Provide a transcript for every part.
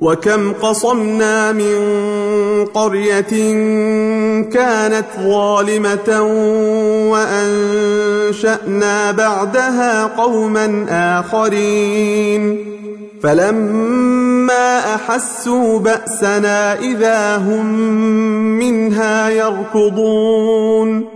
وكم قصمنا من قرية كانت ظالمة وأنشأنا بعدها قوما آخرين. فلما أحسوا بأسنا إذا هم منها يركضون.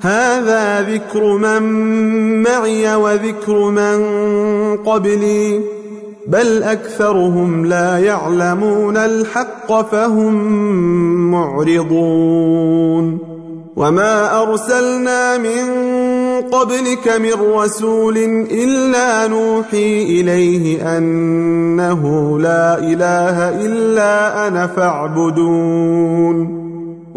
هذا ذكر من معي وذكر من قبلي بل أكثرهم لا يعلمون الحق فهم معرضون. وما أرسلنا من قبلك من رسول إلا نوحي إليه أنه لا إله إلا أنا فاعبدون.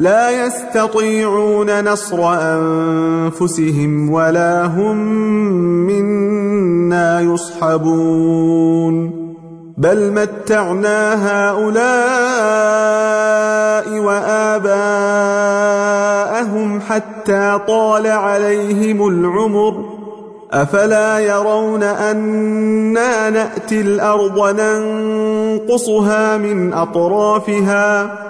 لا يستطيعون نصر أنفسهم ولا هم منا يصحبون. بل متعنا هؤلاء وآباءهم حتى طال عليهم العمر. أفلا يرون أنا نأتي الأرض ننقصها من أطرافها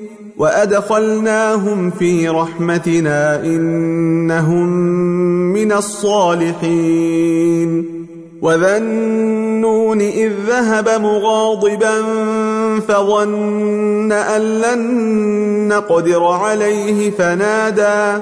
وادخلناهم في رحمتنا انهم من الصالحين وذا النون اذ ذهب مغاضبا فظن ان لن نقدر عليه فنادى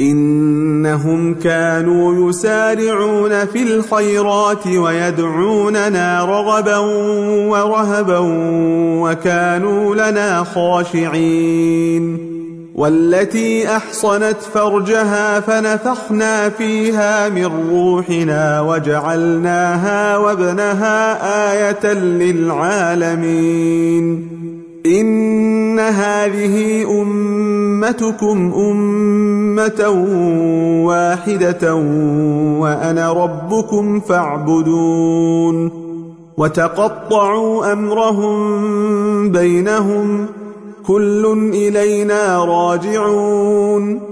إنهم كانوا يسارعون في الخيرات ويدعوننا رغبا ورهبا وكانوا لنا خاشعين. والتي أحصنت فرجها فنفخنا فيها من روحنا وجعلناها وابنها آية للعالمين. إن هذه أمتكم أمة واحدة وأنا ربكم فاعبدون وتقطعوا أمرهم بينهم كل إلينا راجعون